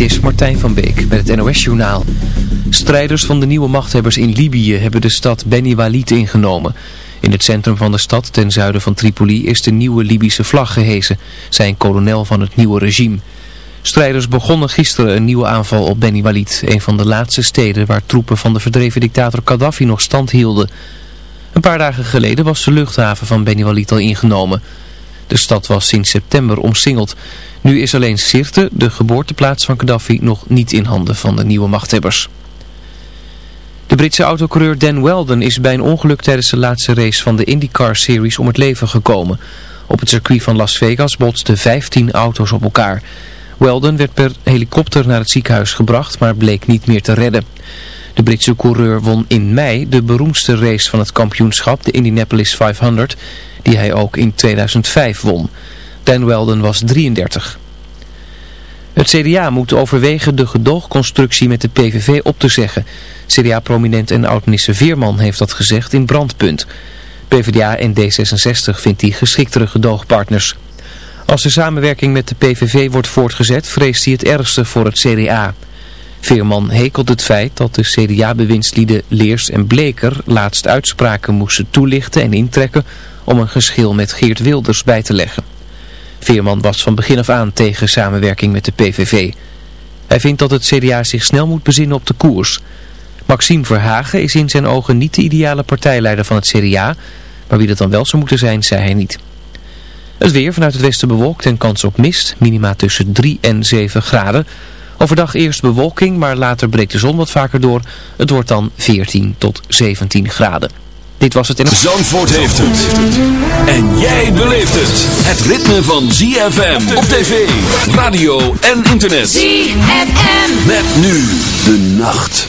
Dit is Martijn van Beek met het NOS-journaal. Strijders van de nieuwe machthebbers in Libië hebben de stad Beni Walid ingenomen. In het centrum van de stad, ten zuiden van Tripoli, is de nieuwe Libische vlag gehezen, zei een kolonel van het nieuwe regime. Strijders begonnen gisteren een nieuwe aanval op Beni Walid, een van de laatste steden waar troepen van de verdreven dictator Gaddafi nog stand hielden. Een paar dagen geleden was de luchthaven van Beni Walid al ingenomen. De stad was sinds september omsingeld. Nu is alleen Sirte, de geboorteplaats van Gaddafi, nog niet in handen van de nieuwe machthebbers. De Britse autocoureur Dan Weldon is bij een ongeluk tijdens de laatste race van de IndyCar Series om het leven gekomen. Op het circuit van Las Vegas botsten 15 auto's op elkaar. Weldon werd per helikopter naar het ziekenhuis gebracht, maar bleek niet meer te redden. De Britse coureur won in mei de beroemdste race van het kampioenschap, de Indianapolis 500, die hij ook in 2005 won. Dan Weldon was 33. Het CDA moet overwegen de gedoogconstructie met de PVV op te zeggen. CDA-prominent en oud-minister Veerman heeft dat gezegd in Brandpunt. PvdA en D66 vindt die geschiktere gedoogpartners. Als de samenwerking met de PVV wordt voortgezet, vreest hij het ergste voor het CDA. Veerman hekelt het feit dat de CDA-bewindslieden Leers en Bleker laatst uitspraken moesten toelichten en intrekken om een geschil met Geert Wilders bij te leggen. Veerman was van begin af aan tegen samenwerking met de PVV. Hij vindt dat het CDA zich snel moet bezinnen op de koers. Maxime Verhagen is in zijn ogen niet de ideale partijleider van het CDA, maar wie dat dan wel zou moeten zijn, zei hij niet. Het weer vanuit het westen bewolkt en kans op mist, minima tussen 3 en 7 graden. Overdag eerst bewolking, maar later breekt de zon wat vaker door. Het wordt dan 14 tot 17 graden. Dit was het in... Zandvoort heeft het. En jij beleeft het. Het ritme van ZFM op tv, radio en internet. ZFM. Met nu de nacht.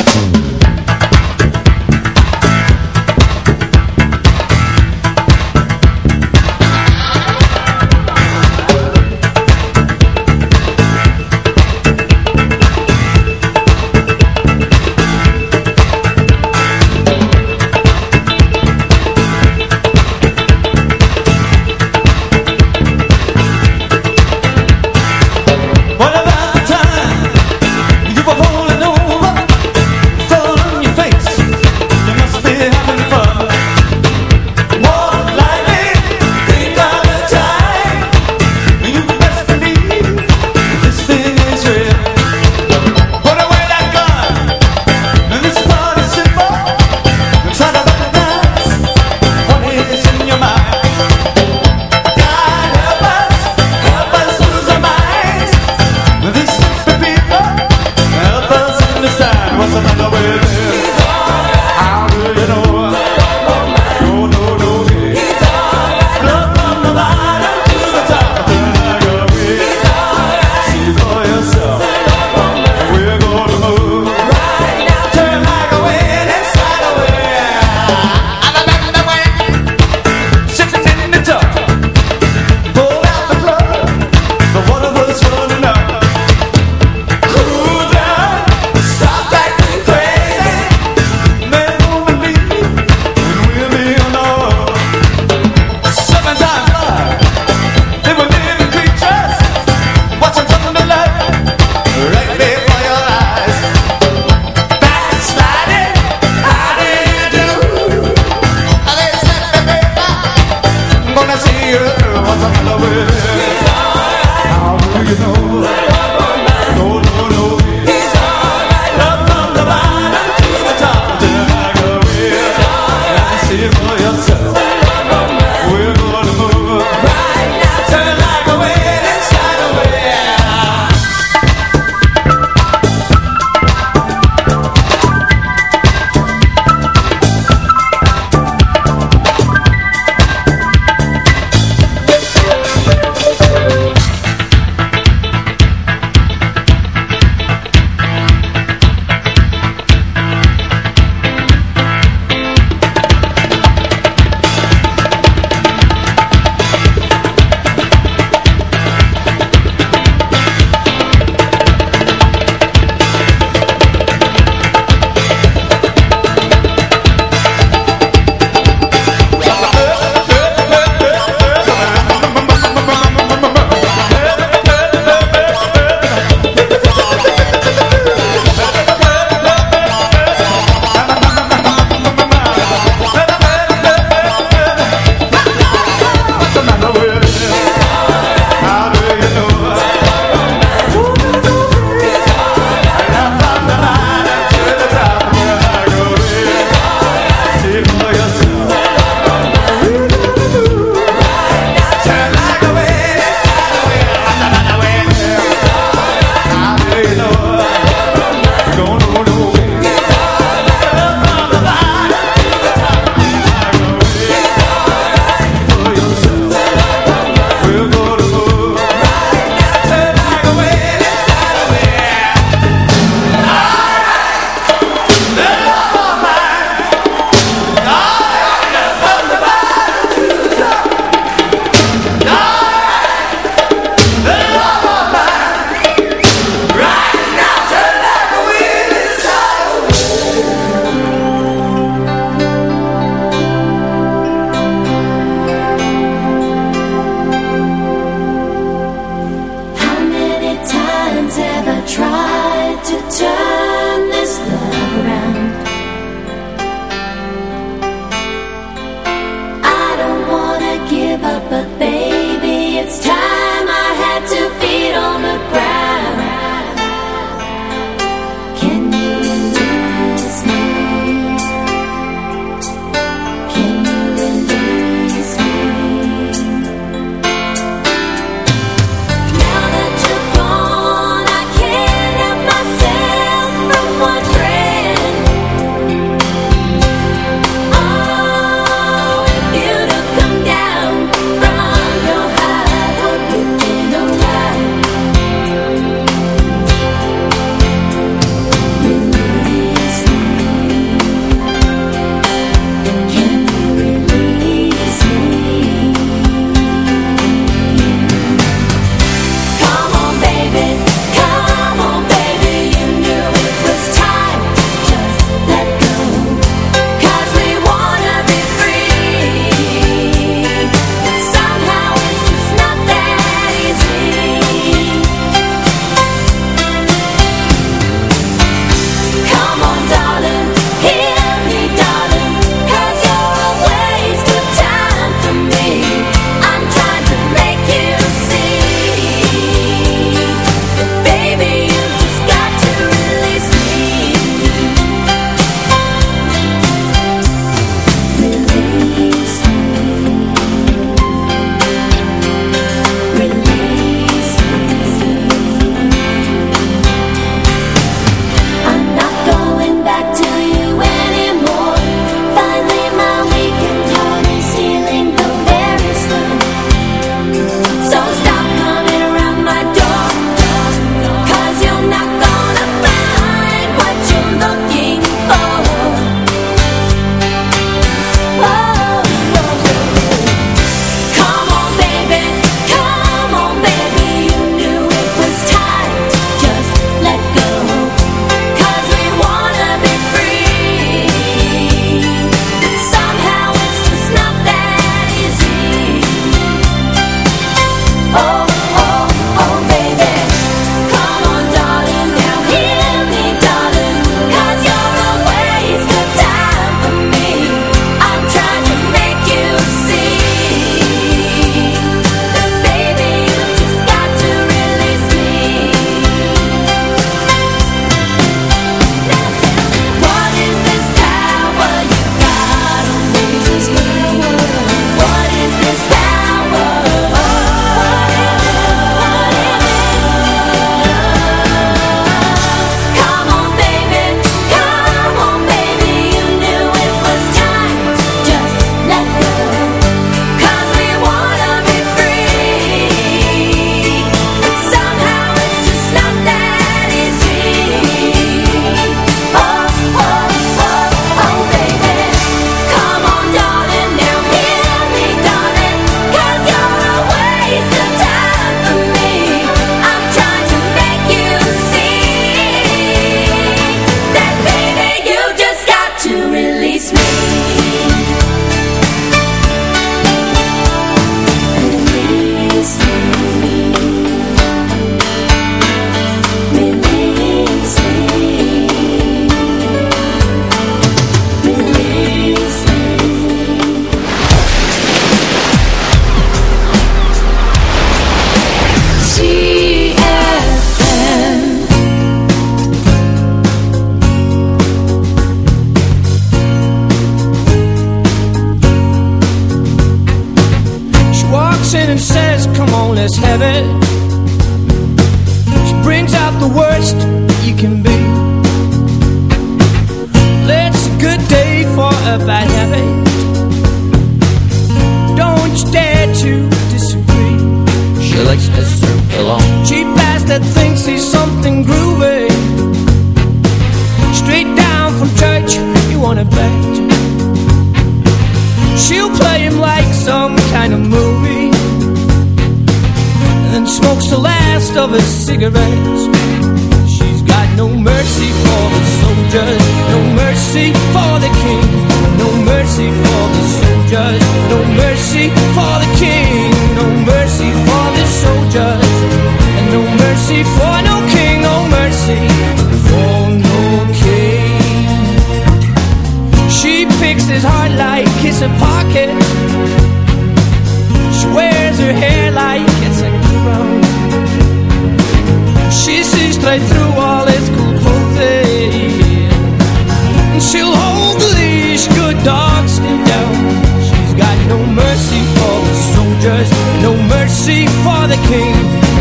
mercy for no king, oh mercy for no king. She picks his heart like it's a pocket. She wears her hair like it's a crown. She sees straight through all his cool clothing. And she'll hold the leash, good dog, stay down. She's got no mercy for the soldiers, no mercy for the king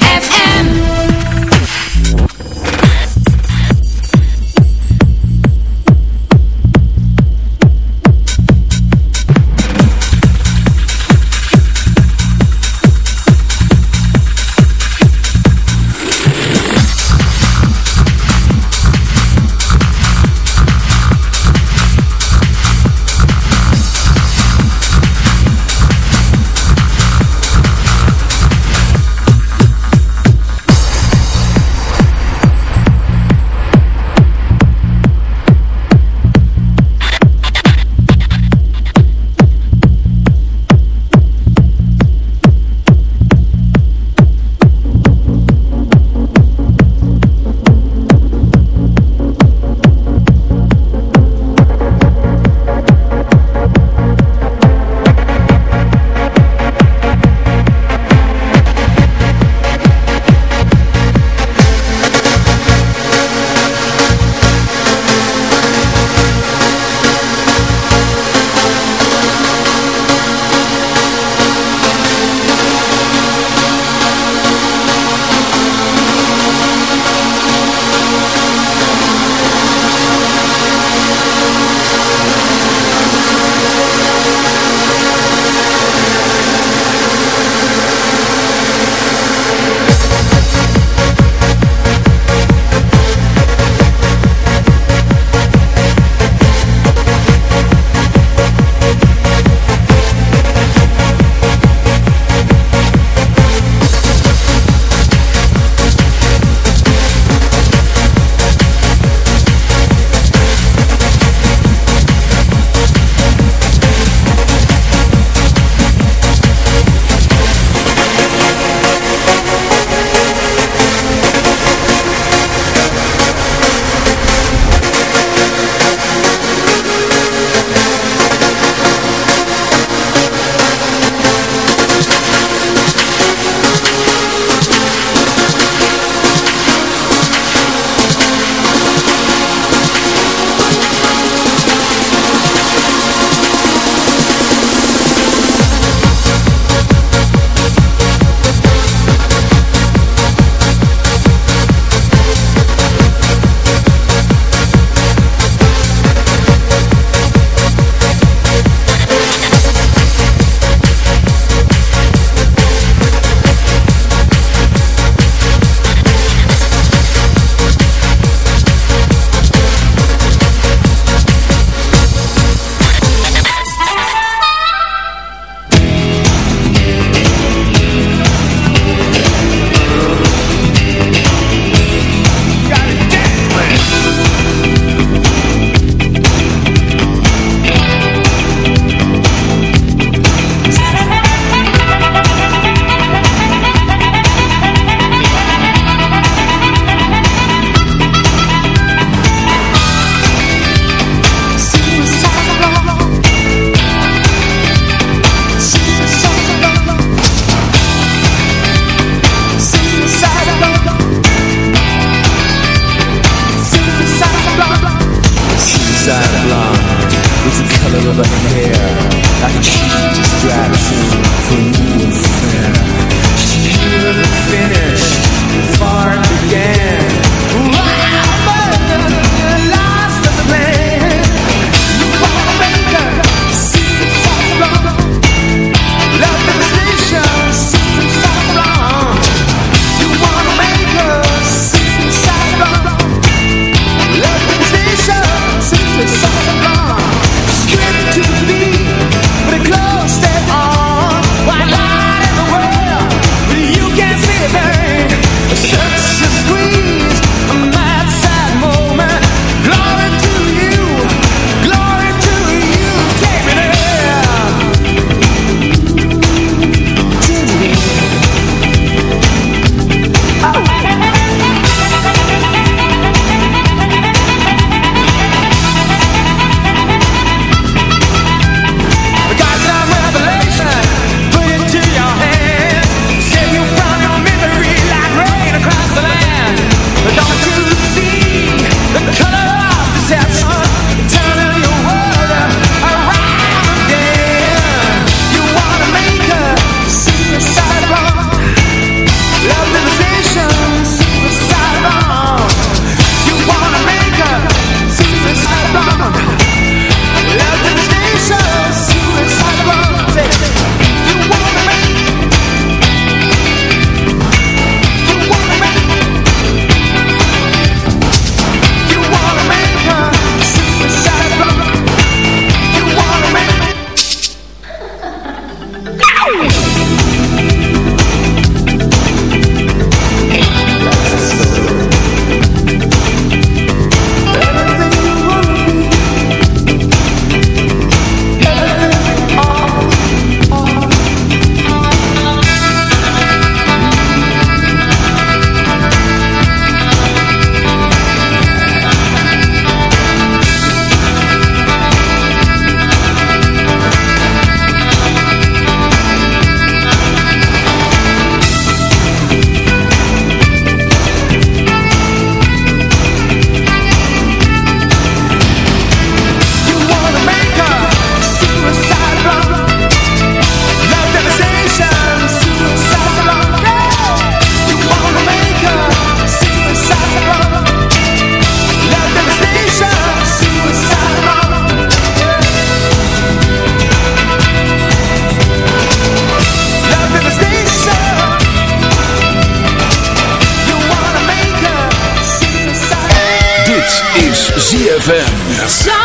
ZFM.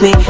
Me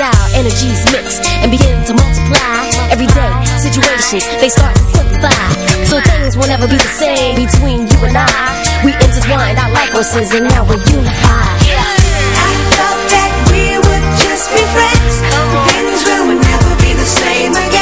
our energies mix and begin to multiply, everyday situations they start to simplify. So things will never be the same between you and I. We intertwined our life forces and now we're unified. I thought that we would just be friends Things will never be the same again